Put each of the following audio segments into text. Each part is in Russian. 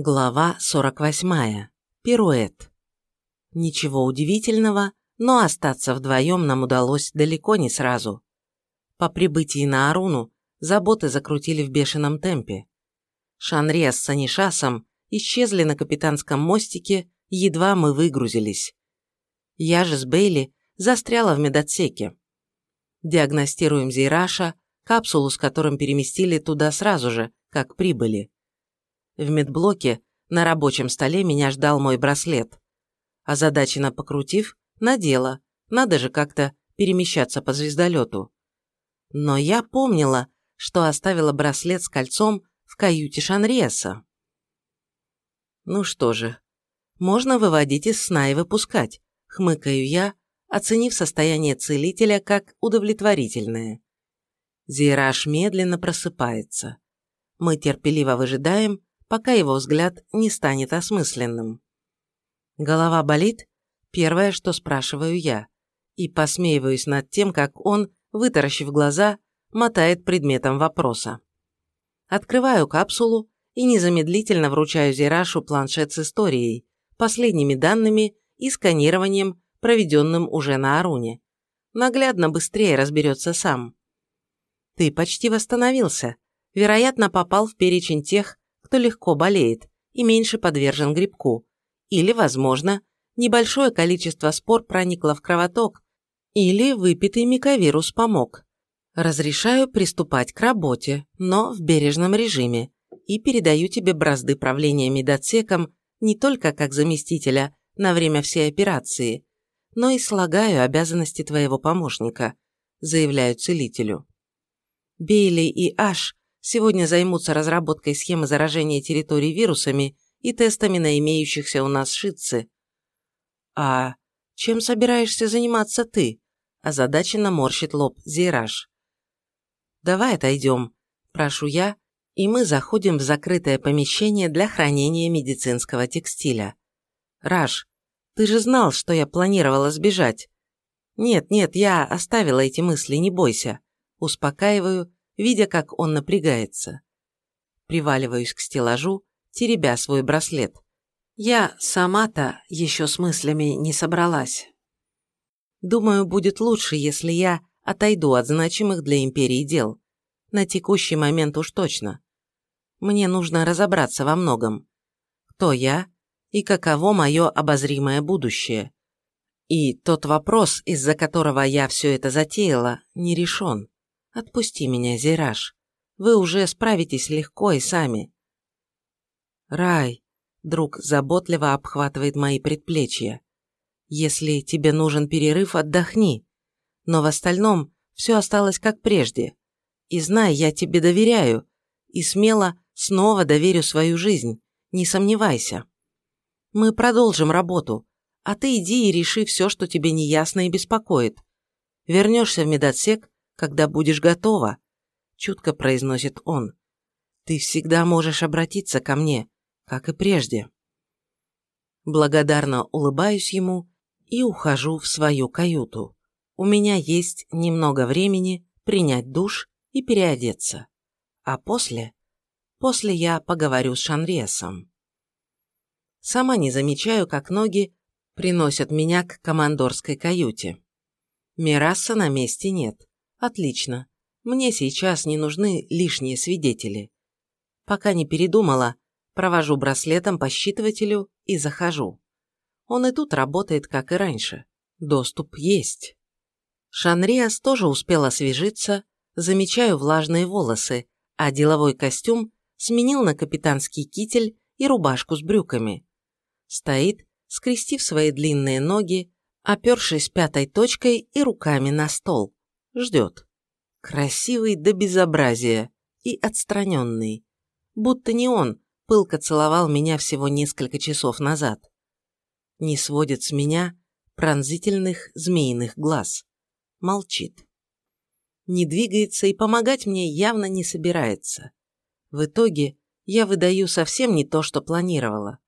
Глава 48. Пируэт. Ничего удивительного, но остаться вдвоем нам удалось далеко не сразу. По прибытии на Аруну заботы закрутили в бешеном темпе. Шанрия с Санишасом исчезли на капитанском мостике, едва мы выгрузились. Я же с Бейли застряла в медотсеке. Диагностируем Зейраша, капсулу с которым переместили туда сразу же, как прибыли. В медблоке на рабочем столе меня ждал мой браслет. Озадаченно покрутив, надела, надо же как-то перемещаться по звездолету. Но я помнила, что оставила браслет с кольцом в каюте Шанриеса. Ну что же, можно выводить из сна и выпускать, хмыкаю я, оценив состояние целителя как удовлетворительное. Зираж медленно просыпается. Мы терпеливо выжидаем, пока его взгляд не станет осмысленным. Голова болит? Первое, что спрашиваю я, и посмеиваюсь над тем, как он, вытаращив глаза, мотает предметом вопроса. Открываю капсулу и незамедлительно вручаю Зирашу планшет с историей, последними данными и сканированием, проведенным уже на Аруне. Наглядно быстрее разберется сам. Ты почти восстановился. Вероятно, попал в перечень тех, кто легко болеет и меньше подвержен грибку. Или, возможно, небольшое количество спор проникло в кровоток, или выпитый миковирус помог. Разрешаю приступать к работе, но в бережном режиме, и передаю тебе бразды правления медотсеком не только как заместителя на время всей операции, но и слагаю обязанности твоего помощника, заявляю целителю. Бейли и Аш сегодня займутся разработкой схемы заражения территорий вирусами и тестами на имеющихся у нас шитцы. А чем собираешься заниматься ты? Озадаченно морщит лоб Зейраж. Давай отойдем, прошу я, и мы заходим в закрытое помещение для хранения медицинского текстиля. Раш, ты же знал, что я планировала сбежать. Нет, нет, я оставила эти мысли, не бойся. Успокаиваю видя, как он напрягается. Приваливаюсь к стеллажу, теребя свой браслет. Я сама-то еще с мыслями не собралась. Думаю, будет лучше, если я отойду от значимых для Империи дел. На текущий момент уж точно. Мне нужно разобраться во многом. Кто я и каково мое обозримое будущее. И тот вопрос, из-за которого я все это затеяла, не решен. Отпусти меня, Зираж. Вы уже справитесь легко и сами. Рай, друг заботливо обхватывает мои предплечья. Если тебе нужен перерыв, отдохни. Но в остальном все осталось как прежде. И знай, я тебе доверяю. И смело снова доверю свою жизнь. Не сомневайся. Мы продолжим работу. А ты иди и реши все, что тебе неясно и беспокоит. Вернешься в медотсек, когда будешь готова», – чутко произносит он. «Ты всегда можешь обратиться ко мне, как и прежде». Благодарно улыбаюсь ему и ухожу в свою каюту. У меня есть немного времени принять душ и переодеться. А после? После я поговорю с Шанресом. Сама не замечаю, как ноги приносят меня к командорской каюте. Мираса на месте нет. Отлично. Мне сейчас не нужны лишние свидетели. Пока не передумала, провожу браслетом по считывателю и захожу. Он и тут работает, как и раньше. Доступ есть. Шанриас тоже успел освежиться, замечаю влажные волосы, а деловой костюм сменил на капитанский китель и рубашку с брюками. Стоит, скрестив свои длинные ноги, опершись пятой точкой и руками на стол. Ждет. Красивый до безобразия и отстраненный. Будто не он пылко целовал меня всего несколько часов назад. Не сводит с меня пронзительных змеиных глаз. Молчит. Не двигается и помогать мне явно не собирается. В итоге я выдаю совсем не то, что планировала.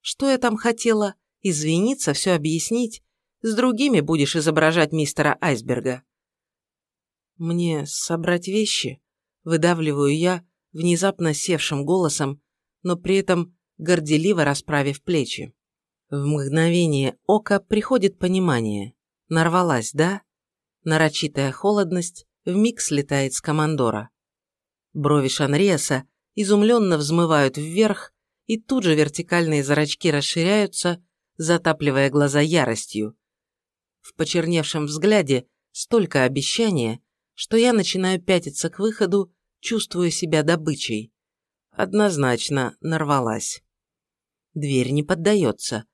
Что я там хотела? Извиниться, все объяснить? С другими будешь изображать мистера Айсберга. «Мне собрать вещи?» – выдавливаю я внезапно севшим голосом, но при этом горделиво расправив плечи. В мгновение ока приходит понимание. Нарвалась, да? Нарочитая холодность вмиг слетает с командора. Брови Шанриаса изумленно взмывают вверх, и тут же вертикальные зрачки расширяются, затапливая глаза яростью. В почерневшем взгляде столько обещания, что я начинаю пятиться к выходу, чувствуя себя добычей. Однозначно нарвалась. Дверь не поддается.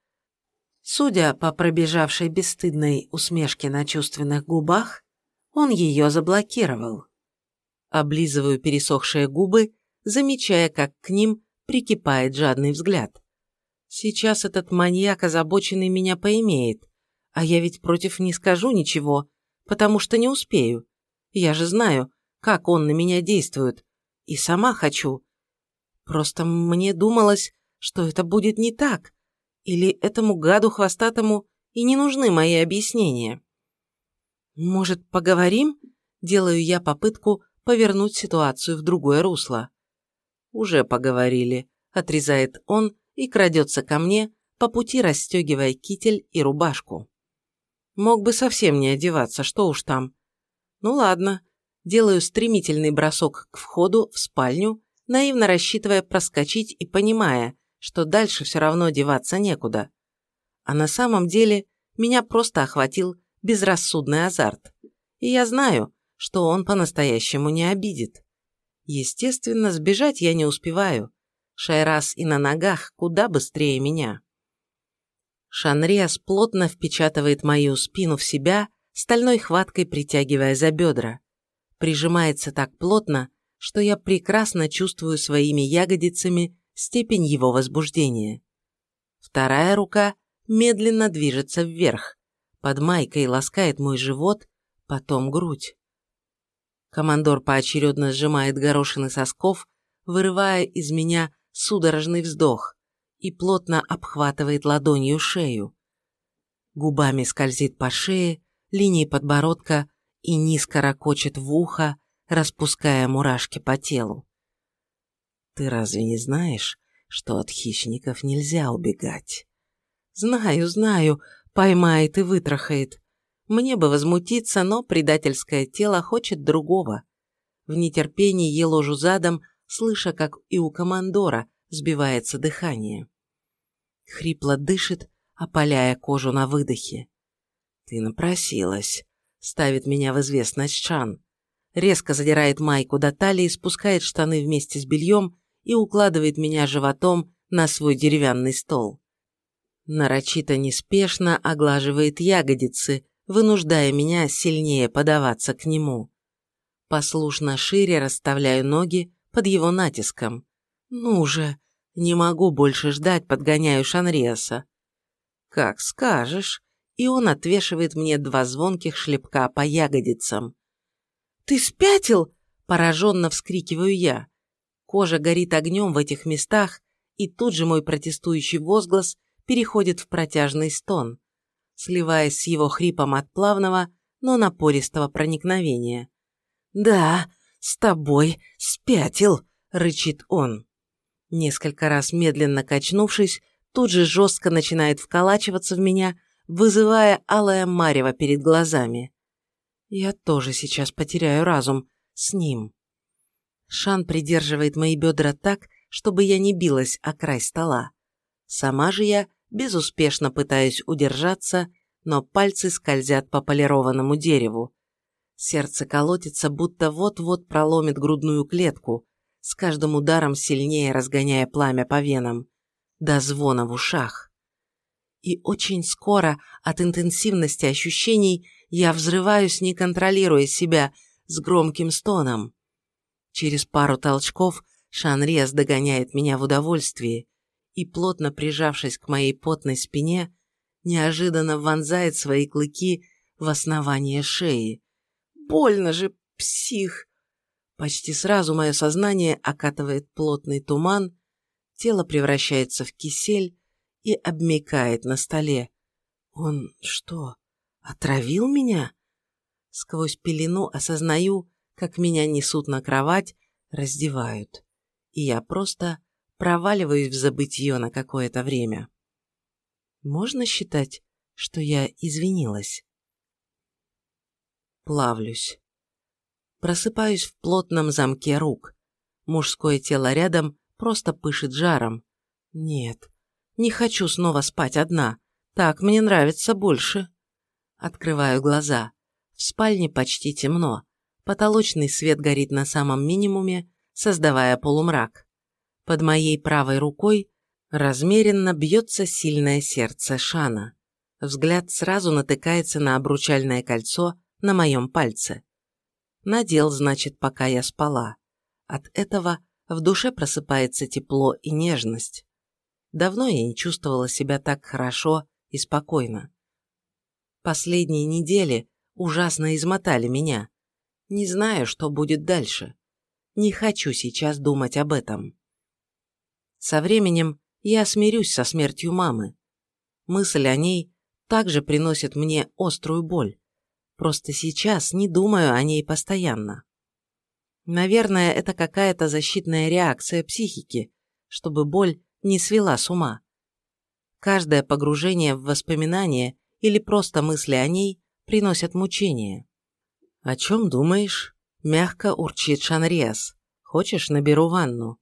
Судя по пробежавшей бесстыдной усмешке на чувственных губах, он ее заблокировал. Облизываю пересохшие губы, замечая, как к ним прикипает жадный взгляд. Сейчас этот маньяк озабоченный меня поимеет, а я ведь против не скажу ничего, потому что не успею. Я же знаю, как он на меня действует, и сама хочу. Просто мне думалось, что это будет не так, или этому гаду хвостатому и не нужны мои объяснения. Может, поговорим? Делаю я попытку повернуть ситуацию в другое русло. Уже поговорили, отрезает он и крадется ко мне, по пути расстегивая китель и рубашку. Мог бы совсем не одеваться, что уж там. Ну ладно, делаю стремительный бросок к входу в спальню, наивно рассчитывая проскочить и понимая, что дальше все равно деваться некуда. А на самом деле меня просто охватил безрассудный азарт. И я знаю, что он по-настоящему не обидит. Естественно, сбежать я не успеваю. Шайрас и на ногах куда быстрее меня. Шанриас плотно впечатывает мою спину в себя, стальной хваткой притягивая за бедра. Прижимается так плотно, что я прекрасно чувствую своими ягодицами степень его возбуждения. Вторая рука медленно движется вверх, под майкой ласкает мой живот, потом грудь. Командор поочередно сжимает горошины сосков, вырывая из меня судорожный вздох и плотно обхватывает ладонью шею. Губами скользит по шее, линии подбородка и низко ракочет в ухо, распуская мурашки по телу. Ты разве не знаешь, что от хищников нельзя убегать? Знаю, знаю, поймает и вытрахает. Мне бы возмутиться, но предательское тело хочет другого. В нетерпении еложу задом, слыша, как и у командора сбивается дыхание. Хрипло дышит, опаляя кожу на выдохе. «Ты напросилась», — ставит меня в известность Шан. Резко задирает майку до талии, спускает штаны вместе с бельем и укладывает меня животом на свой деревянный стол. Нарочито неспешно оглаживает ягодицы, вынуждая меня сильнее подаваться к нему. Послушно шире расставляю ноги под его натиском. Ну же, не могу больше ждать, подгоняю Шанриаса. Как скажешь. И он отвешивает мне два звонких шлепка по ягодицам. «Ты спятил?» – пораженно вскрикиваю я. Кожа горит огнем в этих местах, и тут же мой протестующий возглас переходит в протяжный стон, сливаясь с его хрипом от плавного, но напористого проникновения. «Да, с тобой спятил», — рычит он. Несколько раз медленно качнувшись, тут же жестко начинает вколачиваться в меня, вызывая алое марево перед глазами. Я тоже сейчас потеряю разум с ним. Шан придерживает мои бедра так, чтобы я не билась о край стола. Сама же я безуспешно пытаюсь удержаться, но пальцы скользят по полированному дереву. Сердце колотится, будто вот-вот проломит грудную клетку, с каждым ударом сильнее разгоняя пламя по венам, до звона в ушах. И очень скоро от интенсивности ощущений я взрываюсь, не контролируя себя, с громким стоном. Через пару толчков Шанриас догоняет меня в удовольствии и, плотно прижавшись к моей потной спине, неожиданно вонзает свои клыки в основание шеи. Больно же, псих! Почти сразу мое сознание окатывает плотный туман, тело превращается в кисель и обмекает на столе. Он что, отравил меня? Сквозь пелену осознаю, как меня несут на кровать, раздевают. И я просто проваливаюсь в забытье на какое-то время. Можно считать, что я извинилась? Плавлюсь. Просыпаюсь в плотном замке рук. Мужское тело рядом просто пышет жаром. Нет, не хочу снова спать одна. Так мне нравится больше. Открываю глаза. В спальне почти темно. Потолочный свет горит на самом минимуме, создавая полумрак. Под моей правой рукой размеренно бьется сильное сердце Шана. Взгляд сразу натыкается на обручальное кольцо на моем пальце. Надел, значит, пока я спала. От этого в душе просыпается тепло и нежность. Давно я не чувствовала себя так хорошо и спокойно. Последние недели ужасно измотали меня. Не знаю, что будет дальше. Не хочу сейчас думать об этом. Со временем я смирюсь со смертью мамы. Мысль о ней также приносит мне острую боль. Просто сейчас не думаю о ней постоянно. Наверное, это какая-то защитная реакция психики, чтобы боль не свела с ума. Каждое погружение в воспоминания или просто мысли о ней приносят мучения. «О чем думаешь?» – мягко урчит Шанриас. «Хочешь, наберу ванну?»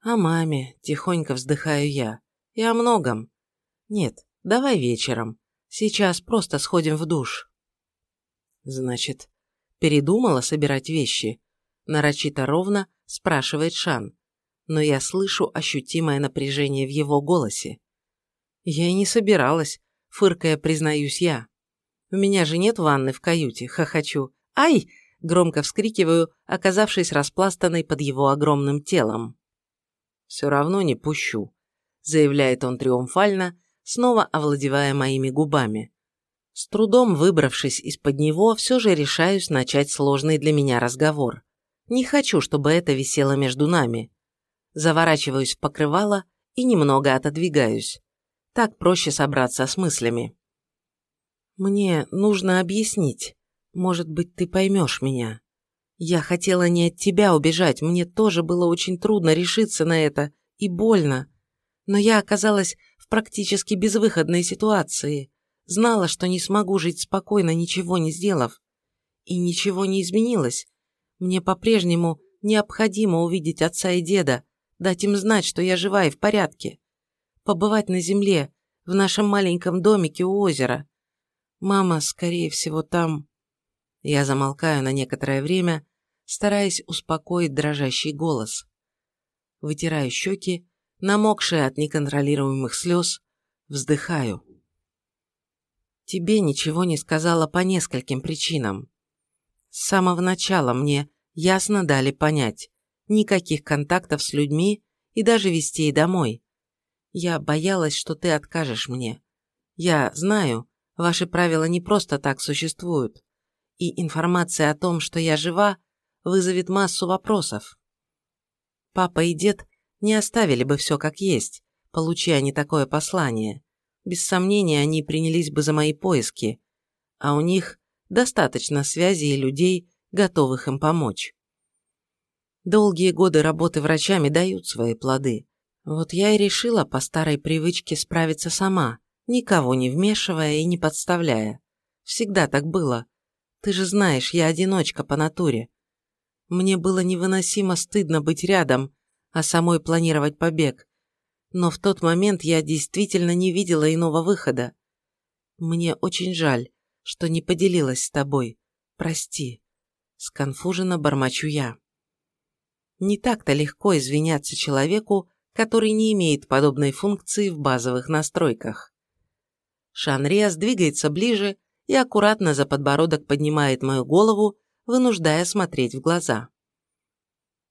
«О маме», – тихонько вздыхаю я. «И о многом». «Нет, давай вечером. Сейчас просто сходим в душ». «Значит, передумала собирать вещи?» Нарочито ровно спрашивает Шан, но я слышу ощутимое напряжение в его голосе. Я и не собиралась, фыркая, признаюсь я. У меня же нет ванны в каюте, хохочу. Ай! Громко вскрикиваю, оказавшись распластанной под его огромным телом. «Все равно не пущу», — заявляет он триумфально, снова овладевая моими губами. С трудом выбравшись из-под него, все же решаюсь начать сложный для меня разговор. Не хочу, чтобы это висело между нами. Заворачиваюсь в покрывало и немного отодвигаюсь. Так проще собраться с мыслями. Мне нужно объяснить. Может быть, ты поймешь меня. Я хотела не от тебя убежать, мне тоже было очень трудно решиться на это и больно. Но я оказалась в практически безвыходной ситуации. Знала, что не смогу жить спокойно, ничего не сделав. И ничего не изменилось. Мне по-прежнему необходимо увидеть отца и деда, дать им знать, что я жива и в порядке. Побывать на земле, в нашем маленьком домике у озера. Мама, скорее всего, там... Я замолкаю на некоторое время, стараясь успокоить дрожащий голос. Вытираю щеки, намокшие от неконтролируемых слез, вздыхаю. Тебе ничего не сказала по нескольким причинам. С самого начала мне ясно дали понять, никаких контактов с людьми и даже вестей домой. Я боялась, что ты откажешь мне. Я знаю, ваши правила не просто так существуют, и информация о том, что я жива, вызовет массу вопросов. Папа и дед не оставили бы все как есть, получи они такое послание. Без сомнения, они принялись бы за мои поиски, а у них достаточно связей и людей, готовых им помочь. Долгие годы работы врачами дают свои плоды. Вот я и решила по старой привычке справиться сама, никого не вмешивая и не подставляя. Всегда так было. Ты же знаешь, я одиночка по натуре. Мне было невыносимо стыдно быть рядом, а самой планировать побег. Но в тот момент я действительно не видела иного выхода. Мне очень жаль, что не поделилась с тобой. Прости. Сконфуженно бормочу я. Не так-то легко извиняться человеку, который не имеет подобной функции в базовых настройках. Шанриас двигается ближе и аккуратно за подбородок поднимает мою голову, вынуждая смотреть в глаза.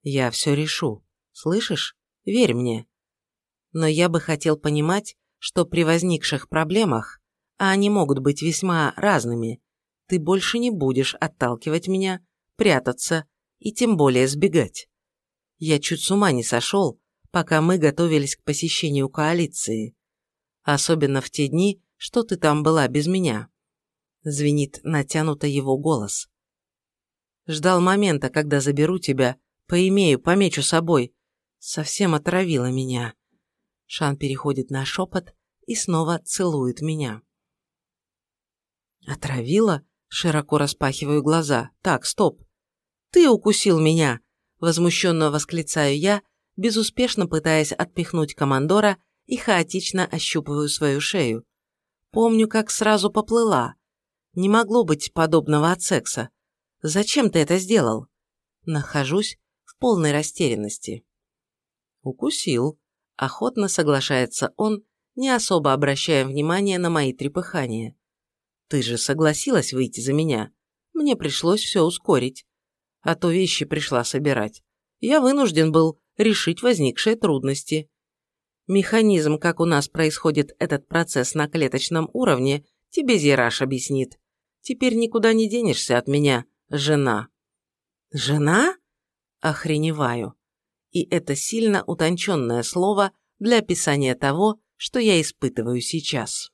«Я все решу. Слышишь? Верь мне. Но я бы хотел понимать, что при возникших проблемах а они могут быть весьма разными, ты больше не будешь отталкивать меня, прятаться и тем более сбегать. Я чуть с ума не сошел, пока мы готовились к посещению коалиции. Особенно в те дни, что ты там была без меня. Звенит натянуто его голос. Ждал момента, когда заберу тебя, поимею, помечу собой. Совсем отравила меня. Шан переходит на шепот и снова целует меня. Отравила? Широко распахиваю глаза. Так, стоп. Ты укусил меня! Возмущенно восклицаю я, безуспешно пытаясь отпихнуть командора и хаотично ощупываю свою шею. Помню, как сразу поплыла. Не могло быть подобного от секса. Зачем ты это сделал? Нахожусь в полной растерянности. «Укусил», – охотно соглашается он, не особо обращая внимания на мои трепыхания. «Ты же согласилась выйти за меня. Мне пришлось все ускорить. А то вещи пришла собирать. Я вынужден был решить возникшие трудности. Механизм, как у нас происходит этот процесс на клеточном уровне, тебе Зираш объяснит. Теперь никуда не денешься от меня, жена». «Жена?» Охреневаю и это сильно утонченное слово для описания того, что я испытываю сейчас.